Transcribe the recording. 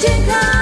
健康。